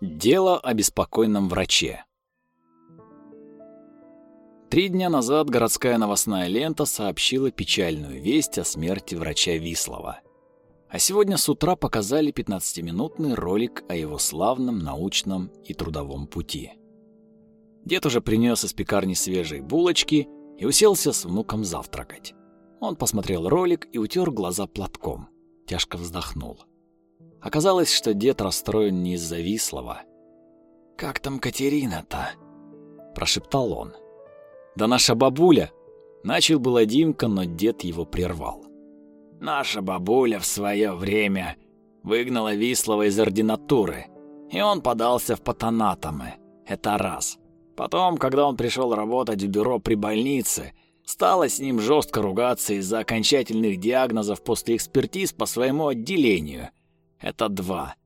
Дело о беспокойном враче. Три дня назад городская новостная лента сообщила печальную весть о смерти врача Вислова. А сегодня с утра показали 15-минутный ролик о его славном научном и трудовом пути. Дед уже принес из пекарни свежие булочки и уселся с внуком завтракать. Он посмотрел ролик и утер глаза платком. Тяжко вздохнул. Оказалось, что дед расстроен не из-за Вислова. «Как там Катерина-то?» – прошептал он. «Да наша бабуля!» – начал было Димка, но дед его прервал. «Наша бабуля в свое время выгнала Вислова из ординатуры, и он подался в патанатомы. Это раз. Потом, когда он пришел работать в бюро при больнице, стала с ним жестко ругаться из-за окончательных диагнозов после экспертиз по своему отделению – это два.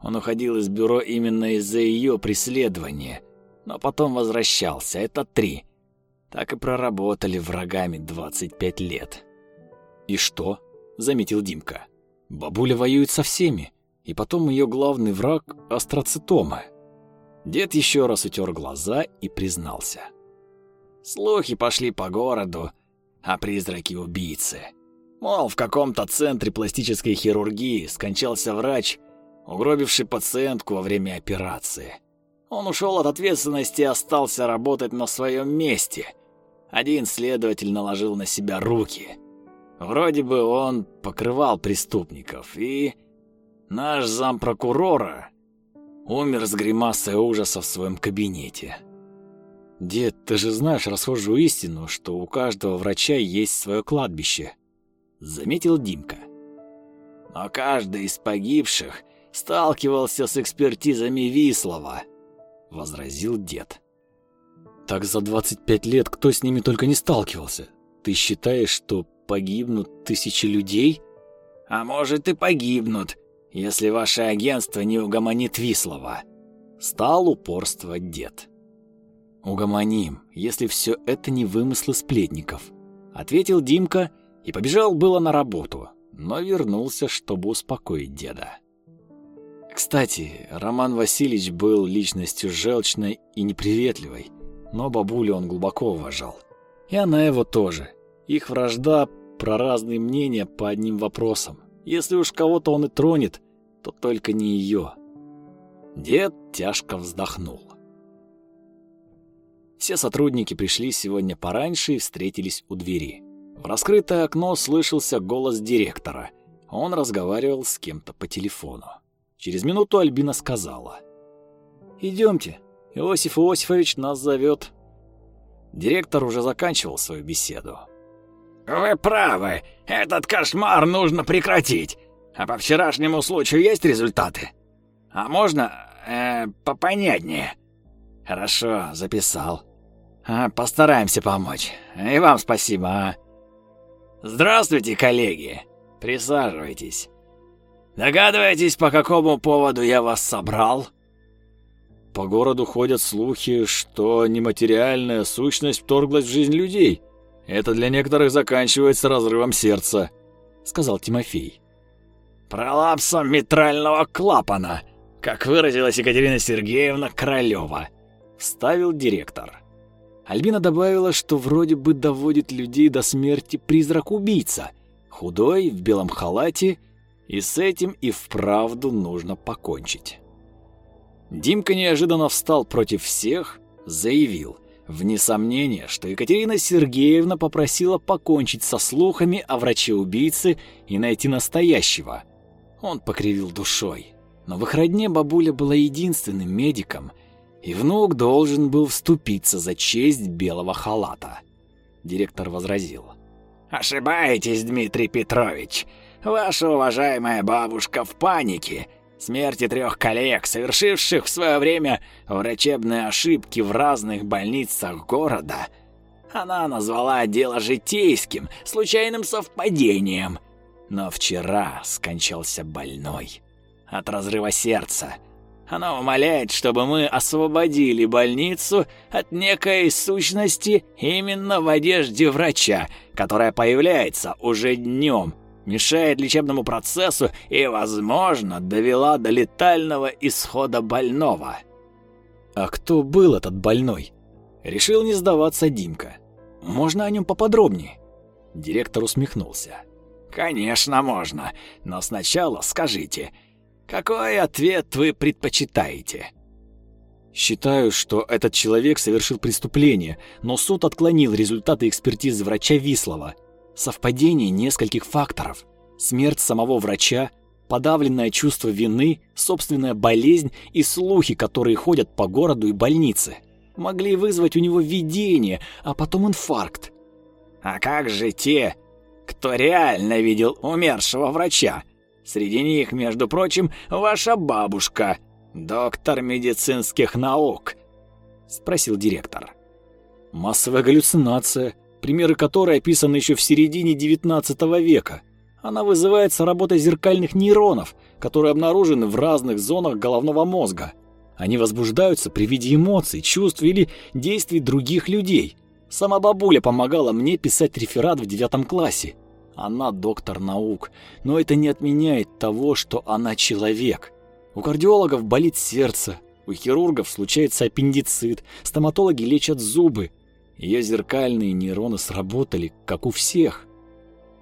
Он уходил из бюро именно из-за ее преследования, но потом возвращался. Это три. Так и проработали врагами 25 лет. «И что?» — заметил Димка. «Бабуля воюет со всеми, и потом ее главный враг — астроцитома». Дед еще раз утер глаза и признался. «Слухи пошли по городу о призраке убийцы. Мол, в каком-то центре пластической хирургии скончался врач, угробивший пациентку во время операции. Он ушел от ответственности и остался работать на своем месте. Один следователь наложил на себя руки. Вроде бы он покрывал преступников, и наш зампрокурора умер с гримасой ужаса в своем кабинете. «Дед, ты же знаешь расхожую истину, что у каждого врача есть свое кладбище», заметил Димка. Но каждый из погибших сталкивался с экспертизами Вислова, возразил дед. Так за 25 лет кто с ними только не сталкивался. Ты считаешь, что погибнут тысячи людей? А может и погибнут, если ваше агентство не угомонит Вислова. Стал упорствовать дед. Угомоним, если все это не вымыслы сплетников, ответил Димка и побежал было на работу, но вернулся, чтобы успокоить деда. Кстати, Роман Васильевич был личностью желчной и неприветливой, но бабулю он глубоко уважал. И она его тоже. Их вражда про разные мнения по одним вопросам. Если уж кого-то он и тронет, то только не ее. Дед тяжко вздохнул. Все сотрудники пришли сегодня пораньше и встретились у двери. В раскрытое окно слышался голос директора. Он разговаривал с кем-то по телефону. Через минуту Альбина сказала. «Идемте, Иосиф Иосифович нас зовет». Директор уже заканчивал свою беседу. «Вы правы, этот кошмар нужно прекратить. А по вчерашнему случаю есть результаты? А можно э, попонятнее?» «Хорошо, записал. А, постараемся помочь. И вам спасибо, а?» Здравствуйте, коллеги. Присаживайтесь. Догадываетесь, по какому поводу я вас собрал? По городу ходят слухи, что нематериальная сущность вторглась в жизнь людей. Это для некоторых заканчивается разрывом сердца, сказал Тимофей. Пролапсом митрального клапана, как выразилась Екатерина Сергеевна Королева, вставил директор. Альбина добавила, что вроде бы доводит людей до смерти призрак-убийца, худой, в белом халате, и с этим и вправду нужно покончить. Димка неожиданно встал против всех, заявил, вне сомнения, что Екатерина Сергеевна попросила покончить со слухами о враче-убийце и найти настоящего. Он покривил душой. Но в их родне бабуля была единственным медиком, и внук должен был вступиться за честь белого халата. Директор возразил. «Ошибаетесь, Дмитрий Петрович. Ваша уважаемая бабушка в панике. Смерти трех коллег, совершивших в свое время врачебные ошибки в разных больницах города, она назвала дело житейским, случайным совпадением. Но вчера скончался больной от разрыва сердца. Она умоляет, чтобы мы освободили больницу от некой сущности именно в одежде врача, которая появляется уже днем, мешает лечебному процессу и, возможно, довела до летального исхода больного. А кто был этот больной? Решил не сдаваться Димка. Можно о нем поподробнее? Директор усмехнулся. Конечно, можно, но сначала скажите, какой ответ вы предпочитаете? Считаю, что этот человек совершил преступление, но суд отклонил результаты экспертизы врача Вислова. Совпадение нескольких факторов. Смерть самого врача, подавленное чувство вины, собственная болезнь и слухи, которые ходят по городу и больнице. Могли вызвать у него видение, а потом инфаркт. А как же те, кто реально видел умершего врача? Среди них, между прочим, ваша бабушка, доктор медицинских наук, спросил директор. Массовая галлюцинация, примеры которой описаны еще в середине XIX века. Она вызывается работой зеркальных нейронов, которые обнаружены в разных зонах головного мозга. Они возбуждаются при виде эмоций, чувств или действий других людей. Сама бабуля помогала мне писать реферат в девятом классе. Она доктор наук, но это не отменяет того, что она человек. У кардиологов болит сердце, у хирургов случается аппендицит, стоматологи лечат зубы. Ее зеркальные нейроны сработали, как у всех.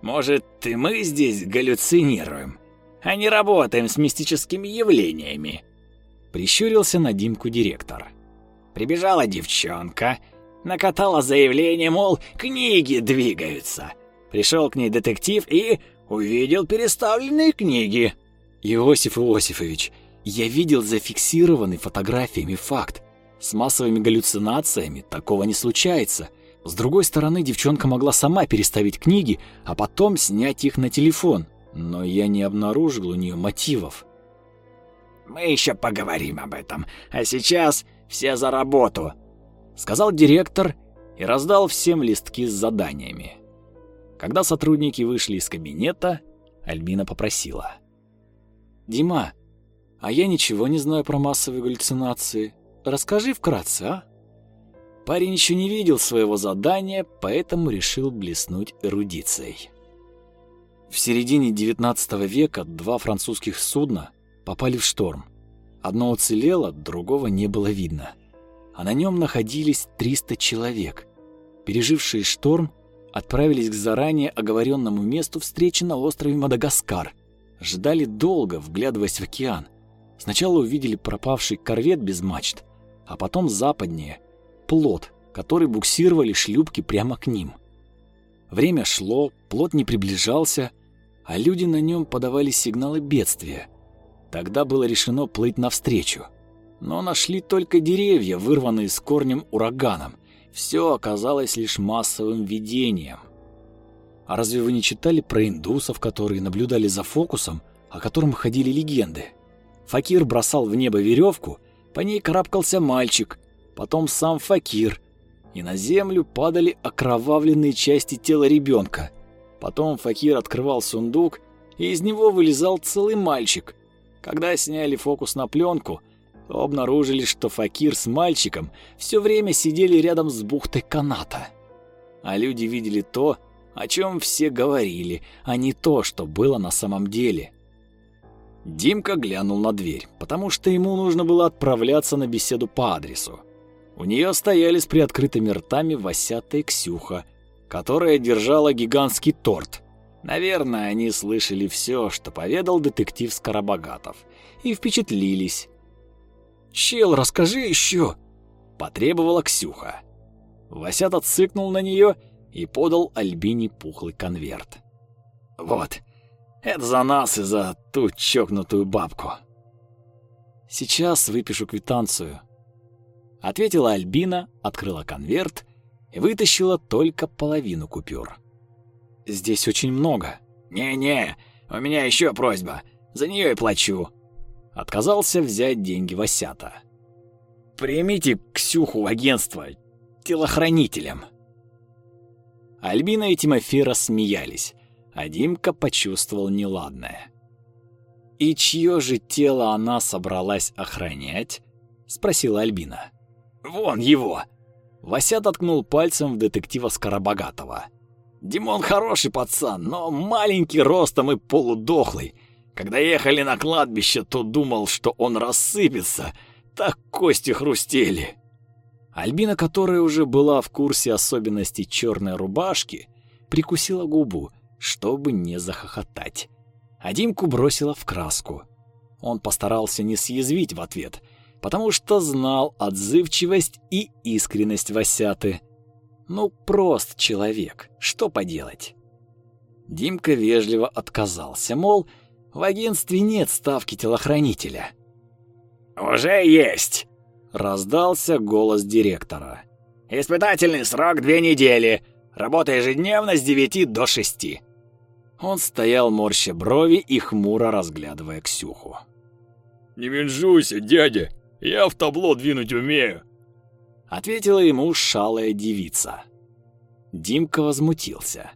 Может, и мы здесь галлюцинируем, а не работаем с мистическими явлениями?» Прищурился на Димку директор. Прибежала девчонка, накатала заявление, мол, книги двигаются. Пришел к ней детектив и увидел переставленные книги. Иосиф Иосифович, я видел зафиксированный фотографиями факт. С массовыми галлюцинациями такого не случается. С другой стороны, девчонка могла сама переставить книги, а потом снять их на телефон. Но я не обнаружил у нее мотивов. «Мы еще поговорим об этом, а сейчас все за работу», — сказал директор и раздал всем листки с заданиями. Когда сотрудники вышли из кабинета, Альбина попросила. «Дима, а я ничего не знаю про массовые галлюцинации. Расскажи вкратце, а?» Парень еще не видел своего задания, поэтому решил блеснуть эрудицией. В середине XIX века два французских судна попали в шторм. Одно уцелело, другого не было видно. А на нем находились 300 человек. Пережившие шторм отправились к заранее оговоренному месту встречи на острове Мадагаскар. Ждали долго, вглядываясь в океан. Сначала увидели пропавший корвет без мачт, а потом западнее плот, который буксировали шлюпки прямо к ним. Время шло, плот не приближался, а люди на нем подавали сигналы бедствия. Тогда было решено плыть навстречу. Но нашли только деревья, вырванные с корнем ураганом. Все оказалось лишь массовым видением. А разве вы не читали про индусов, которые наблюдали за фокусом, о котором ходили легенды? Факир бросал в небо веревку, по ней карабкался мальчик, потом сам факир, и на землю падали окровавленные части тела ребенка. Потом факир открывал сундук, и из него вылезал целый мальчик. Когда сняли фокус на пленку, обнаружили, что факир с мальчиком все время сидели рядом с бухтой каната. А люди видели то, о чем все говорили, а не то, что было на самом деле. Димка глянул на дверь, потому что ему нужно было отправляться на беседу по адресу. У нее стояли с приоткрытыми ртами Васята и Ксюха, которая держала гигантский торт. Наверное, они слышали все, что поведал детектив Скоробогатов, и впечатлились. «Чел, расскажи еще!» — потребовала Ксюха. Васята цыкнул на нее и подал Альбине пухлый конверт. «Вот, это за нас и за ту чокнутую бабку». «Сейчас выпишу квитанцию», ответила Альбина, открыла конверт и вытащила только половину купюр. Здесь очень много. Не-не, у меня еще просьба. За нее и плачу. Отказался взять деньги Васята. Примите Ксюху в агентство телохранителем. Альбина и Тимофей рассмеялись, а Димка почувствовал неладное. «И чье же тело она собралась охранять?» — спросила Альбина. Вон его!» Вася ткнул пальцем в детектива Скоробогатова. Димон хороший пацан, но маленький ростом и полудохлый. Когда ехали на кладбище, то думал, что он рассыпется. Так кости хрустели. Альбина, которая уже была в курсе особенностей черной рубашки, прикусила губу, чтобы не захохотать. А Димку бросила в краску. Он постарался не съязвить в ответ, потому что знал отзывчивость и искренность Васяты. Ну, прост человек, что поделать. Димка вежливо отказался, мол, в агентстве нет ставки телохранителя. «Уже есть!» Раздался голос директора. «Испытательный срок две недели. Работа ежедневно с девяти до шести». Он стоял морща брови и хмуро разглядывая Ксюху. «Не менжуйся, дядя, я в табло двинуть умею», — ответила ему шалая девица. Димка возмутился.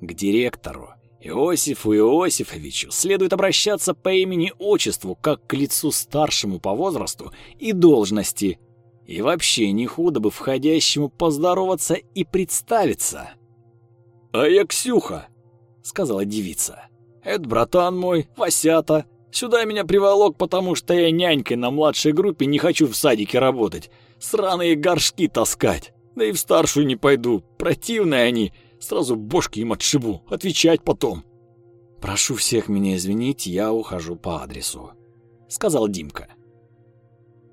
К директору Иосифу Иосифовичу следует обращаться по имени-отчеству, как к лицу старшему по возрасту и должности. И вообще не худо бы входящему поздороваться и представиться. «А я Ксюха», — сказала девица. «Это братан мой, Васята. Сюда меня приволок, потому что я нянькой на младшей группе не хочу в садике работать. Сраные горшки таскать. Да и в старшую не пойду. Противные они. Сразу бошки им отшибу. Отвечать потом. «Прошу всех меня извинить, я ухожу по адресу», — сказал Димка.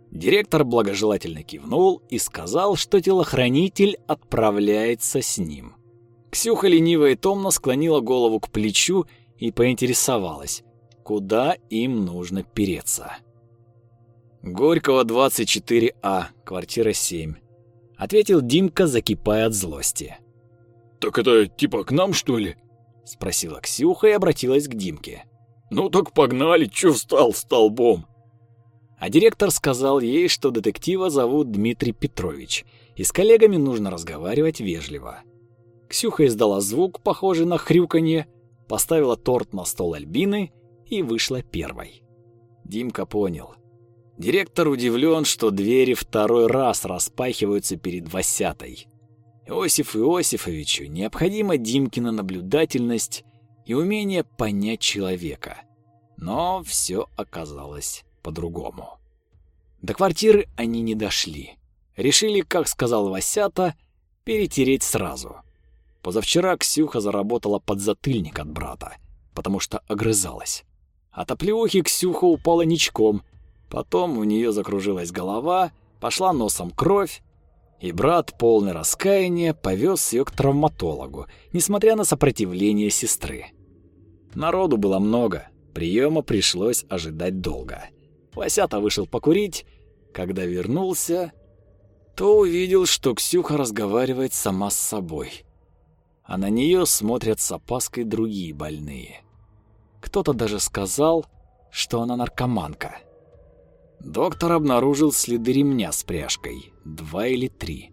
Директор благожелательно кивнул и сказал, что телохранитель отправляется с ним. Ксюха лениво и томно склонила голову к плечу и поинтересовалась, куда им нужно переться. «Горького, 24А, квартира 7», — ответил Димка, закипая от злости. «Так это типа к нам, что ли?» — спросила Ксюха и обратилась к Димке. «Ну так погнали, чё встал столбом?» А директор сказал ей, что детектива зовут Дмитрий Петрович, и с коллегами нужно разговаривать вежливо. Ксюха издала звук, похожий на хрюканье, поставила торт на стол Альбины и вышла первой. Димка понял. Директор удивлен, что двери второй раз распахиваются перед Васятой. Иосиф Иосифовичу необходима Димкина наблюдательность и умение понять человека. Но все оказалось по-другому. До квартиры они не дошли. Решили, как сказал Васята, перетереть сразу. Позавчера Ксюха заработала подзатыльник от брата, потому что огрызалась. От оплеухи Ксюха упала ничком. Потом у нее закружилась голова, пошла носом кровь, и брат, полный раскаяния, повез ее к травматологу, несмотря на сопротивление сестры. Народу было много, приема пришлось ожидать долго. Васята вышел покурить, когда вернулся, то увидел, что Ксюха разговаривает сама с собой. А на нее смотрят с опаской другие больные. Кто-то даже сказал, что она наркоманка. Доктор обнаружил следы ремня с пряжкой, два или три,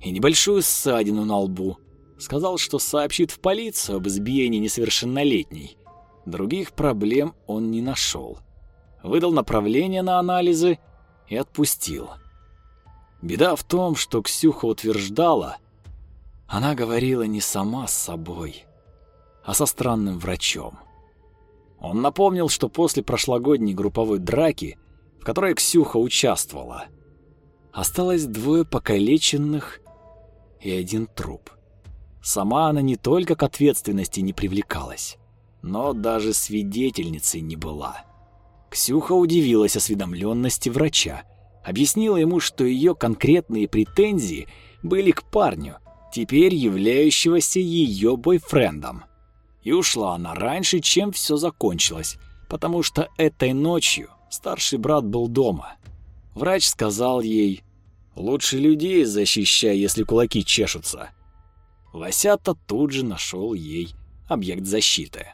и небольшую ссадину на лбу. Сказал, что сообщит в полицию об избиении несовершеннолетней. Других проблем он не нашел. Выдал направление на анализы и отпустил. Беда в том, что Ксюха утверждала, она говорила не сама с собой, а со странным врачом. Он напомнил, что после прошлогодней групповой драки в которой Ксюха участвовала. Осталось двое покалеченных и один труп. Сама она не только к ответственности не привлекалась, но даже свидетельницей не была. Ксюха удивилась осведомленности врача, объяснила ему, что ее конкретные претензии были к парню, теперь являющегося ее бойфрендом. И ушла она раньше, чем все закончилось, потому что этой ночью Старший брат был дома. Врач сказал ей, «Лучше людей защищай, если кулаки чешутся». Васята тут же нашел ей объект защиты.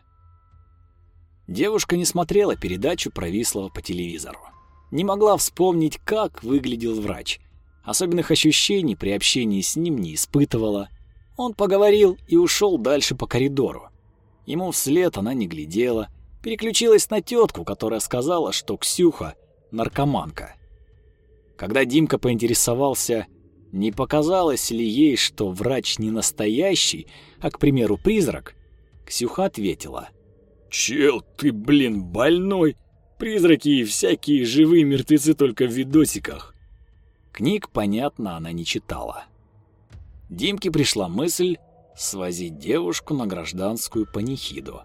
Девушка не смотрела передачу про Вислова по телевизору. Не могла вспомнить, как выглядел врач. Особенных ощущений при общении с ним не испытывала. Он поговорил и ушел дальше по коридору. Ему вслед она не глядела, переключилась на тетку, которая сказала, что Ксюха — наркоманка. Когда Димка поинтересовался, Не показалось ли ей, что врач не настоящий, а, к примеру, призрак? Ксюха ответила. «Чел, ты, блин, больной! Призраки и всякие живые мертвецы только в видосиках!» Книг, понятно, она не читала. Димке пришла мысль свозить девушку на гражданскую панихиду.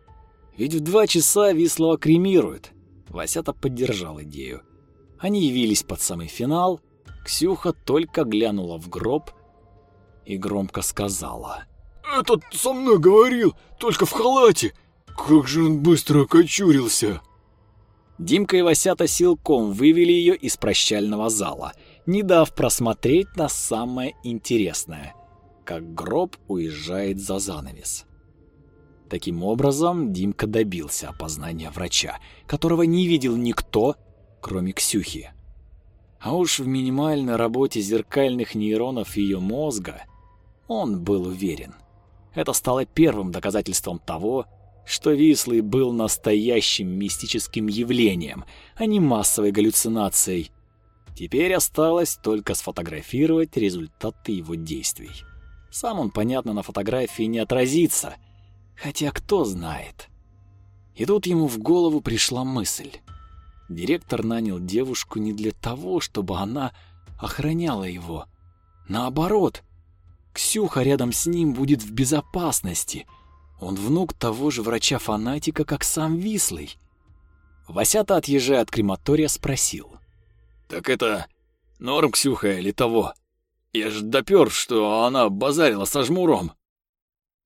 Ведь в два часа Вислова кремируют. Васята поддержал идею. Они явились под самый финал. Ксюха только глянула в гроб и громко сказала. «Этот со мной говорил, только в халате. Как же он быстро окочурился!» Димка и Васята силком вывели ее из прощального зала, не дав просмотреть на самое интересное, как гроб уезжает за занавес. Таким образом, Димка добился опознания врача, которого не видел никто, кроме Ксюхи. А уж в минимальной работе зеркальных нейронов ее мозга он был уверен. Это стало первым доказательством того, что Вислый был настоящим мистическим явлением, а не массовой галлюцинацией. Теперь осталось только сфотографировать результаты его действий. Сам он, понятно, на фотографии не отразится — Хотя кто знает. И тут ему в голову пришла мысль. Директор нанял девушку не для того, чтобы она охраняла его. Наоборот, Ксюха рядом с ним будет в безопасности. Он внук того же врача-фанатика, как сам Вислый. Васята, отъезжая от крематория, спросил. «Так это норм Ксюха или того? Я ж допёр, что она базарила со жмуром».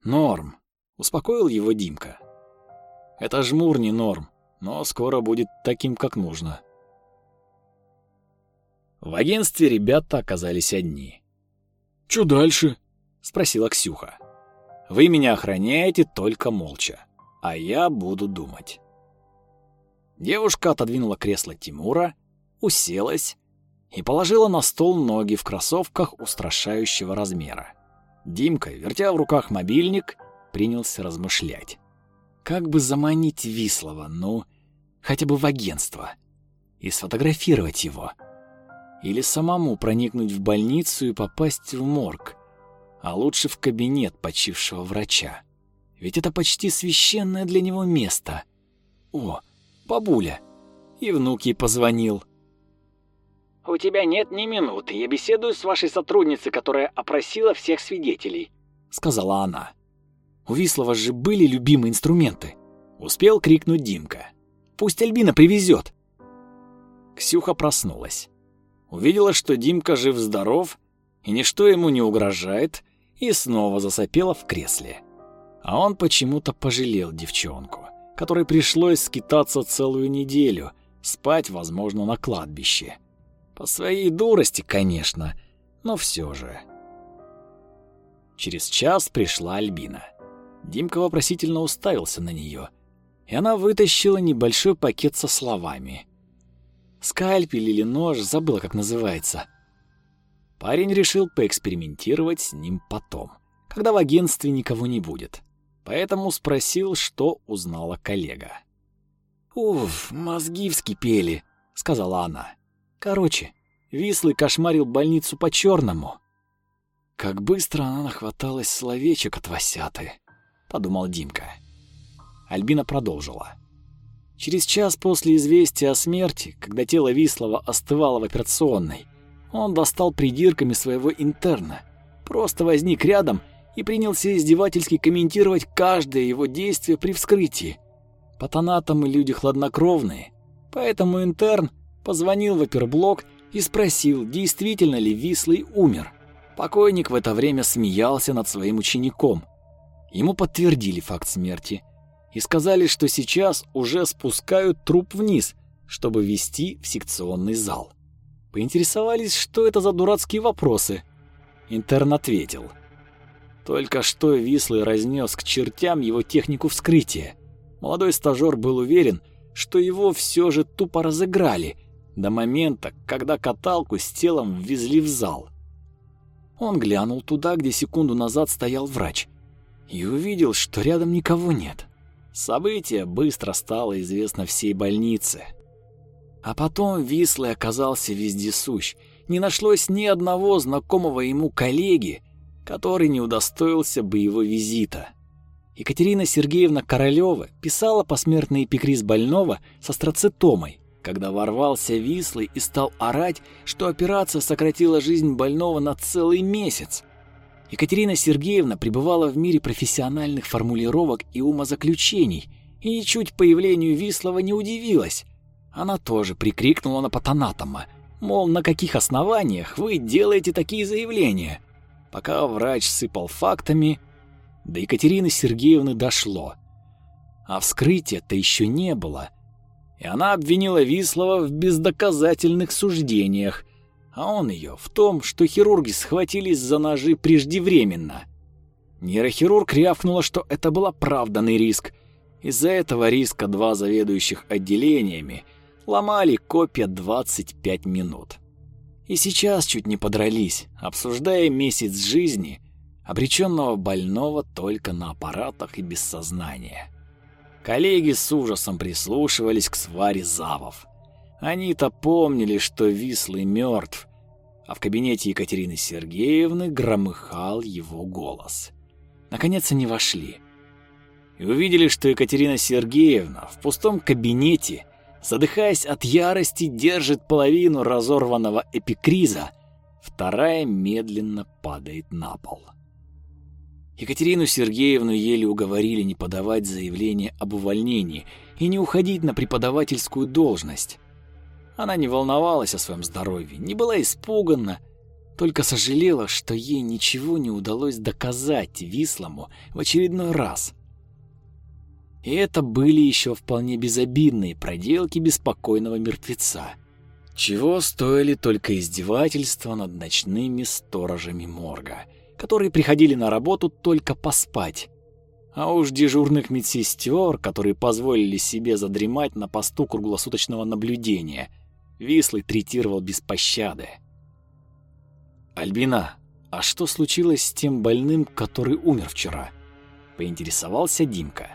«Норм», Успокоил его Димка. Это жмур не норм, но скоро будет таким, как нужно. В агентстве ребята оказались одни. «Чё дальше?» — спросила Ксюха. «Вы меня охраняете только молча, а я буду думать». Девушка отодвинула кресло Тимура, уселась и положила на стол ноги в кроссовках устрашающего размера. Димка, вертя в руках мобильник, принялся размышлять. Как бы заманить Вислова, ну, хотя бы в агентство, и сфотографировать его? Или самому проникнуть в больницу и попасть в морг, а лучше в кабинет почившего врача? Ведь это почти священное для него место. О, бабуля! И внук ей позвонил. «У тебя нет ни минуты. Я беседую с вашей сотрудницей, которая опросила всех свидетелей», — сказала она. У Вислова же были любимые инструменты. Успел крикнуть Димка. «Пусть Альбина привезет!» Ксюха проснулась. Увидела, что Димка жив-здоров, и ничто ему не угрожает, и снова засопела в кресле. А он почему-то пожалел девчонку, которой пришлось скитаться целую неделю, спать, возможно, на кладбище. По своей дурости, конечно, но все же. Через час пришла Альбина. Димка вопросительно уставился на нее, и она вытащила небольшой пакет со словами. Скальпель или нож, забыла, как называется. Парень решил поэкспериментировать с ним потом, когда в агентстве никого не будет. Поэтому спросил, что узнала коллега. «Уф, мозги вскипели», — сказала она. «Короче, Вислый кошмарил больницу по-черному». Как быстро она нахваталась словечек от Васяты. — подумал Димка. Альбина продолжила. Через час после известия о смерти, когда тело Вислова остывало в операционной, он достал придирками своего интерна, просто возник рядом и принялся издевательски комментировать каждое его действие при вскрытии. Патонатомы люди хладнокровные, поэтому интерн позвонил в оперблок и спросил, действительно ли Вислый умер. Покойник в это время смеялся над своим учеником — Ему подтвердили факт смерти и сказали, что сейчас уже спускают труп вниз, чтобы вести в секционный зал. Поинтересовались, что это за дурацкие вопросы. Интерн ответил. Только что Вислый разнес к чертям его технику вскрытия. Молодой стажёр был уверен, что его все же тупо разыграли до момента, когда каталку с телом ввезли в зал. Он глянул туда, где секунду назад стоял врач – и увидел, что рядом никого нет. Событие быстро стало известно всей больнице. А потом Вислый оказался вездесущ не нашлось ни одного знакомого ему коллеги, который не удостоился бы его визита. Екатерина Сергеевна Королева писала посмертный эпикриз больного с астроцитомой, когда ворвался Вислый и стал орать, что операция сократила жизнь больного на целый месяц. Екатерина Сергеевна пребывала в мире профессиональных формулировок и умозаключений, и ничуть появлению Вислова не удивилась. Она тоже прикрикнула на патанатома, мол, на каких основаниях вы делаете такие заявления? Пока врач сыпал фактами, до Екатерины Сергеевны дошло. А вскрытия-то еще не было, и она обвинила Вислова в бездоказательных суждениях, а он ее в том, что хирурги схватились за ножи преждевременно. Нейрохирург рявкнула, что это был оправданный риск. Из-за этого риска два заведующих отделениями ломали копья 25 минут. И сейчас чуть не подрались, обсуждая месяц жизни обреченного больного только на аппаратах и без сознания. Коллеги с ужасом прислушивались к сваре завов. Они-то помнили, что Вислый мертв, а в кабинете Екатерины Сергеевны громыхал его голос. Наконец они вошли и увидели, что Екатерина Сергеевна в пустом кабинете, задыхаясь от ярости, держит половину разорванного эпикриза, вторая медленно падает на пол. Екатерину Сергеевну еле уговорили не подавать заявление об увольнении и не уходить на преподавательскую должность. Она не волновалась о своем здоровье, не была испугана, только сожалела, что ей ничего не удалось доказать Вислому в очередной раз. И это были еще вполне безобидные проделки беспокойного мертвеца. Чего стоили только издевательства над ночными сторожами морга — которые приходили на работу только поспать. А уж дежурных медсестер, которые позволили себе задремать на посту круглосуточного наблюдения, Вислый третировал без пощады. «Альбина, а что случилось с тем больным, который умер вчера?» — поинтересовался Димка.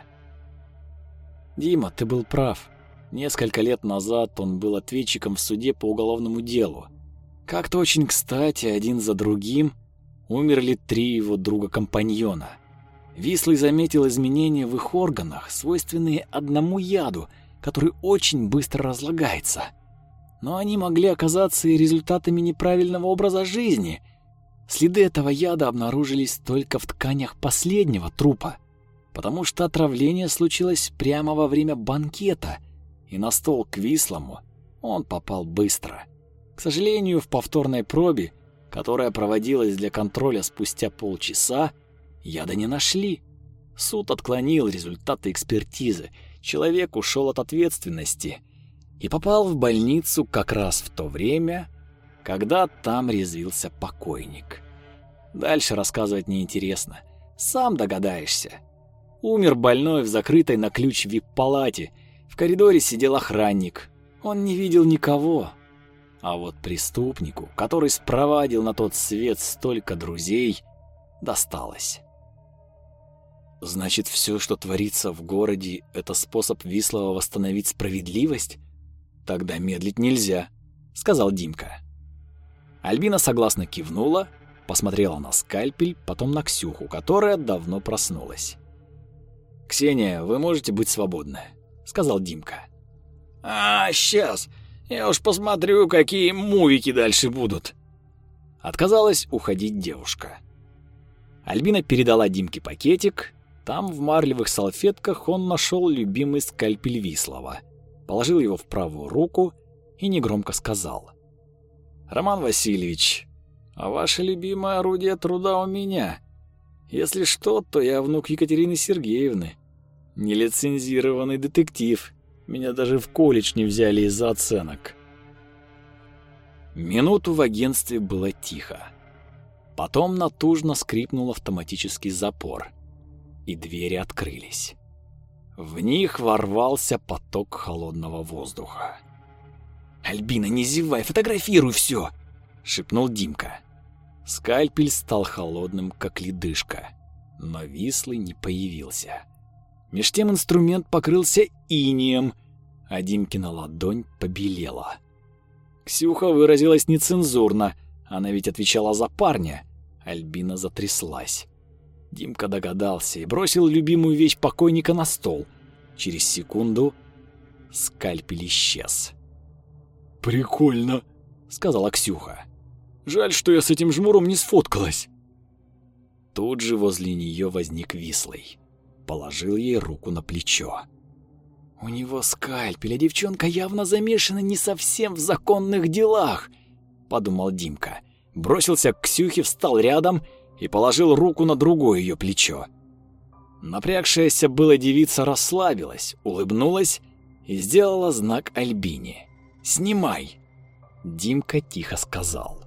«Дима, ты был прав. Несколько лет назад он был ответчиком в суде по уголовному делу. Как-то очень кстати, один за другим умерли три его друга-компаньона. Вислый заметил изменения в их органах, свойственные одному яду, который очень быстро разлагается. Но они могли оказаться и результатами неправильного образа жизни. Следы этого яда обнаружились только в тканях последнего трупа, потому что отравление случилось прямо во время банкета, и на стол к Вислому он попал быстро. К сожалению, в повторной пробе которая проводилась для контроля спустя полчаса, яда не нашли. Суд отклонил результаты экспертизы. Человек ушел от ответственности и попал в больницу как раз в то время, когда там резвился покойник. Дальше рассказывать неинтересно. Сам догадаешься. Умер больной в закрытой на ключ вип-палате. В коридоре сидел охранник. Он не видел никого, а вот преступнику, который спровадил на тот свет столько друзей, досталось. Значит, все, что творится в городе, это способ Вислова восстановить справедливость? Тогда медлить нельзя, сказал Димка. Альбина согласно кивнула, посмотрела на скальпель, потом на Ксюху, которая давно проснулась. «Ксения, вы можете быть свободны», — сказал Димка. «А, сейчас. Я уж посмотрю, какие мувики дальше будут. Отказалась уходить девушка. Альбина передала Димке пакетик. Там в марлевых салфетках он нашел любимый скальпель Вислова. Положил его в правую руку и негромко сказал. «Роман Васильевич, а ваше любимое орудие труда у меня. Если что, то я внук Екатерины Сергеевны. Нелицензированный детектив. Меня даже в колледж не взяли из-за оценок. Минуту в агентстве было тихо. Потом натужно скрипнул автоматический запор, и двери открылись. В них ворвался поток холодного воздуха. «Альбина, не зевай, фотографируй все!» — шепнул Димка. Скальпель стал холодным, как ледышка, но Вислый не появился. Меж тем инструмент покрылся инием, а Димкина ладонь побелела. Ксюха выразилась нецензурно, она ведь отвечала за парня. Альбина затряслась. Димка догадался и бросил любимую вещь покойника на стол. Через секунду скальпель исчез. «Прикольно», — сказала Ксюха. «Жаль, что я с этим жмуром не сфоткалась». Тут же возле нее возник Вислый. Положил ей руку на плечо. «У него скальпель, а девчонка явно замешана не совсем в законных делах», — подумал Димка. Бросился к Ксюхе, встал рядом и положил руку на другое ее плечо. Напрягшаяся была девица расслабилась, улыбнулась и сделала знак Альбине. «Снимай!» Димка тихо сказал.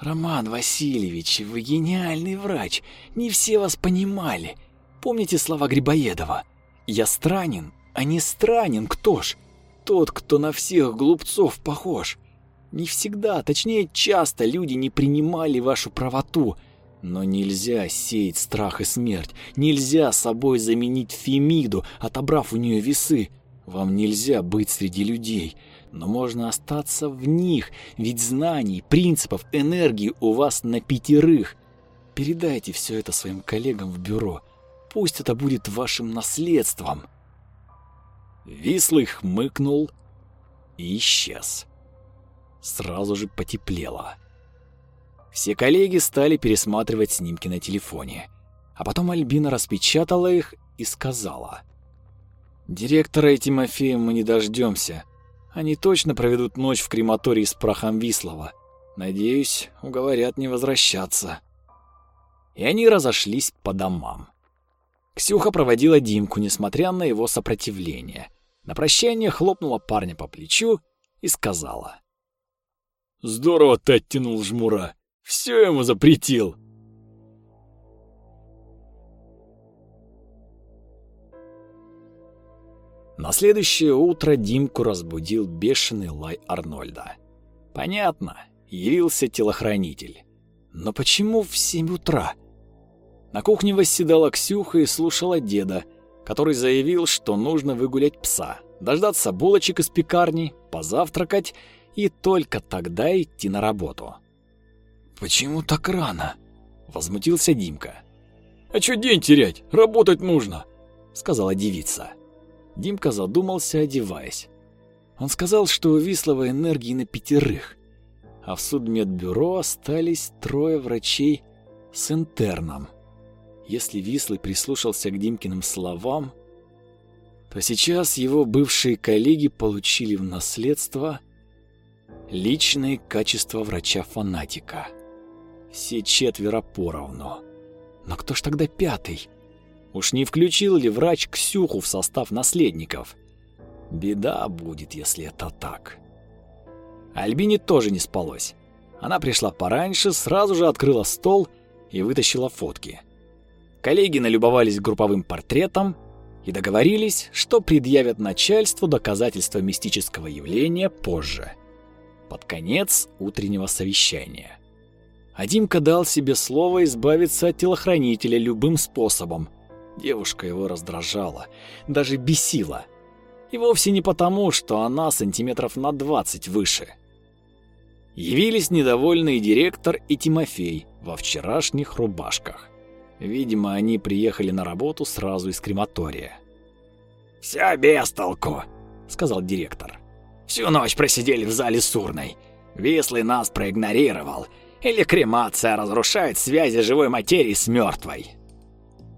«Роман Васильевич, вы гениальный врач. Не все вас понимали. Помните слова Грибоедова? Я странен, а не странен кто ж? Тот, кто на всех глупцов похож. Не всегда, точнее часто люди не принимали вашу правоту, но нельзя сеять страх и смерть. Нельзя собой заменить Фемиду, отобрав у нее весы. Вам нельзя быть среди людей, но можно остаться в них, ведь знаний, принципов, энергии у вас на пятерых. Передайте все это своим коллегам в бюро. Пусть это будет вашим наследством. Вислый хмыкнул и исчез. Сразу же потеплело. Все коллеги стали пересматривать снимки на телефоне. А потом Альбина распечатала их и сказала. «Директора и Тимофея мы не дождемся. Они точно проведут ночь в крематории с прахом Вислова. Надеюсь, уговорят не возвращаться». И они разошлись по домам. Ксюха проводила Димку, несмотря на его сопротивление. На прощание хлопнула парня по плечу и сказала. «Здорово ты оттянул жмура. Все ему запретил. На следующее утро Димку разбудил бешеный лай Арнольда. Понятно, явился телохранитель. Но почему в семь утра? На кухне восседала Ксюха и слушала деда, который заявил, что нужно выгулять пса, дождаться булочек из пекарни, позавтракать и только тогда идти на работу. «Почему так рано?» — возмутился Димка. «А чё день терять? Работать нужно!» — сказала девица. Димка задумался, одеваясь. Он сказал, что у Вислова энергии на пятерых, а в судмедбюро остались трое врачей с интерном. Если Вислый прислушался к Димкиным словам, то сейчас его бывшие коллеги получили в наследство личные качества врача-фанатика. Все четверо поровну. Но кто ж тогда пятый? Уж не включил ли врач Ксюху в состав наследников? Беда будет, если это так. Альбине тоже не спалось. Она пришла пораньше, сразу же открыла стол и вытащила фотки. Коллеги налюбовались групповым портретом и договорились, что предъявят начальству доказательства мистического явления позже, под конец утреннего совещания. А Димка дал себе слово избавиться от телохранителя любым способом. Девушка его раздражала, даже бесила. И вовсе не потому, что она сантиметров на двадцать выше. Явились недовольный директор и Тимофей во вчерашних рубашках. Видимо, они приехали на работу сразу из крематория. «Всё без толку», — сказал директор. «Всю ночь просидели в зале с урной. Вислый нас проигнорировал, или кремация разрушает связи живой материи с мертвой?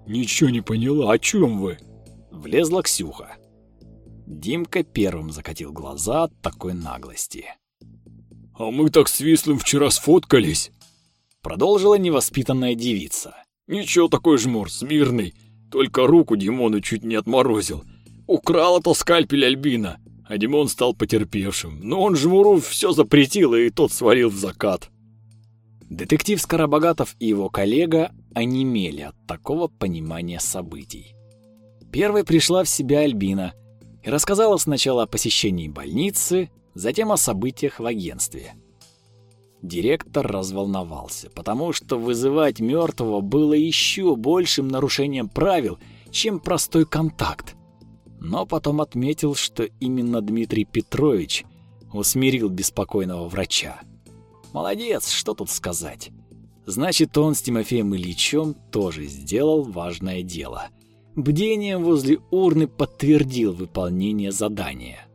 Ничего не поняла, о чем вы? Влезла Ксюха. Димка первым закатил глаза от такой наглости. А мы так с Вислым вчера сфоткались. Продолжила невоспитанная девица. Ничего такой жмур, смирный. Только руку Димону чуть не отморозил. Украл это скальпель Альбина, а Димон стал потерпевшим. Но он жмуру все запретил, и тот свалил в закат. Детектив Скоробогатов и его коллега онемели от такого понимания событий. Первой пришла в себя Альбина и рассказала сначала о посещении больницы, затем о событиях в агентстве. Директор разволновался, потому что вызывать мертвого было еще большим нарушением правил, чем простой контакт. Но потом отметил, что именно Дмитрий Петрович усмирил беспокойного врача. Молодец, что тут сказать. Значит, он с Тимофеем Ильичем тоже сделал важное дело. Бдением возле урны подтвердил выполнение задания.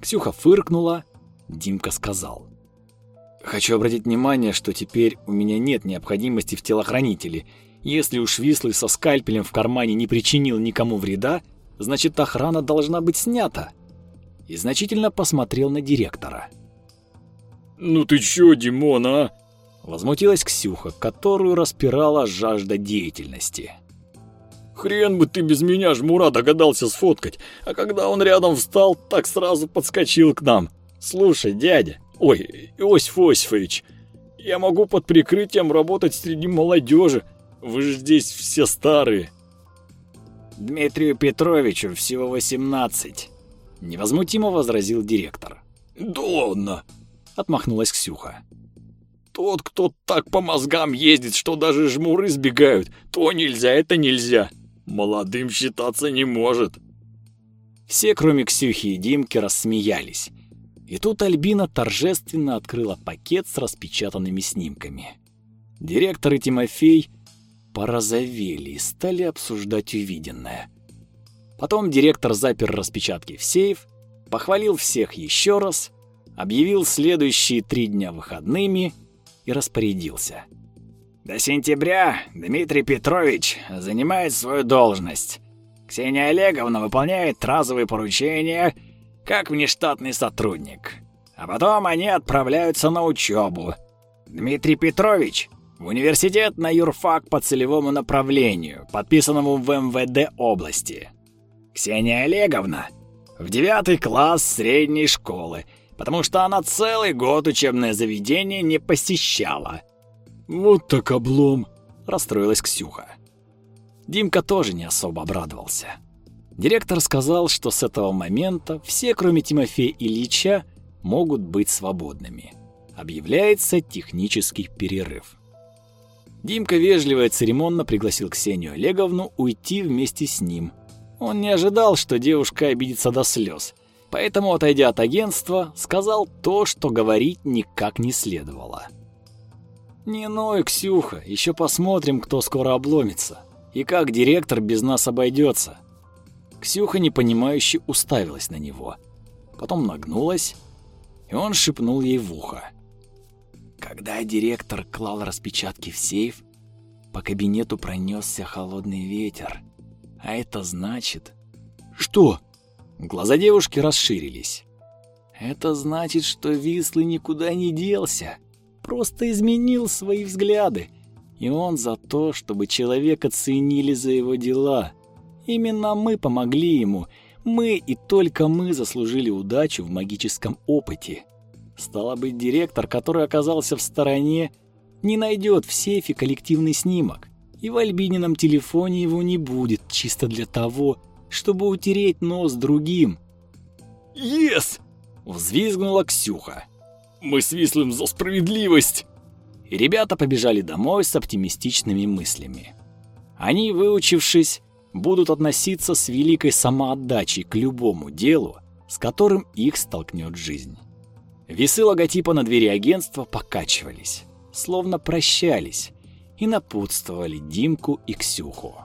Ксюха фыркнула, Димка сказал. «Хочу обратить внимание, что теперь у меня нет необходимости в телохранителе. Если уж Вислый со скальпелем в кармане не причинил никому вреда, значит, охрана должна быть снята». И значительно посмотрел на директора. «Ну ты чё, Димон, а?» Возмутилась Ксюха, которую распирала жажда деятельности. Хрен бы ты без меня жмура догадался сфоткать, а когда он рядом встал, так сразу подскочил к нам. Слушай, дядя, ой, Иосиф Осифович, я могу под прикрытием работать среди молодежи. Вы же здесь все старые. Дмитрию Петровичу всего 18. Невозмутимо возразил директор. Да ладно, отмахнулась Ксюха. Тот, кто так по мозгам ездит, что даже жмуры сбегают, то нельзя, это нельзя. Молодым считаться не может. Все, кроме Ксюхи и Димки, рассмеялись. И тут Альбина торжественно открыла пакет с распечатанными снимками. Директор и Тимофей порозовели и стали обсуждать увиденное. Потом директор запер распечатки в сейф, похвалил всех еще раз, объявил следующие три дня выходными и распорядился – до сентября Дмитрий Петрович занимает свою должность. Ксения Олеговна выполняет разовые поручения как внештатный сотрудник. А потом они отправляются на учебу. Дмитрий Петрович в университет на юрфак по целевому направлению, подписанному в МВД области. Ксения Олеговна в девятый класс средней школы, потому что она целый год учебное заведение не посещала – «Вот так облом!» – расстроилась Ксюха. Димка тоже не особо обрадовался. Директор сказал, что с этого момента все, кроме Тимофея Ильича, могут быть свободными. Объявляется технический перерыв. Димка вежливо и церемонно пригласил Ксению Олеговну уйти вместе с ним. Он не ожидал, что девушка обидится до слез, поэтому, отойдя от агентства, сказал то, что говорить никак не следовало. «Не ной, Ксюха, еще посмотрим, кто скоро обломится. И как директор без нас обойдется». Ксюха непонимающе уставилась на него. Потом нагнулась, и он шепнул ей в ухо. Когда директор клал распечатки в сейф, по кабинету пронесся холодный ветер. А это значит... Что? Глаза девушки расширились. Это значит, что Вислый никуда не делся просто изменил свои взгляды. И он за то, чтобы человека ценили за его дела. Именно мы помогли ему. Мы и только мы заслужили удачу в магическом опыте. Стало быть, директор, который оказался в стороне, не найдет в сейфе коллективный снимок. И в Альбинином телефоне его не будет чисто для того, чтобы утереть нос другим. «Ес!» — взвизгнула Ксюха. Мы с Вислым за справедливость!» И ребята побежали домой с оптимистичными мыслями. Они, выучившись, будут относиться с великой самоотдачей к любому делу, с которым их столкнет жизнь. Весы логотипа на двери агентства покачивались, словно прощались, и напутствовали Димку и Ксюху.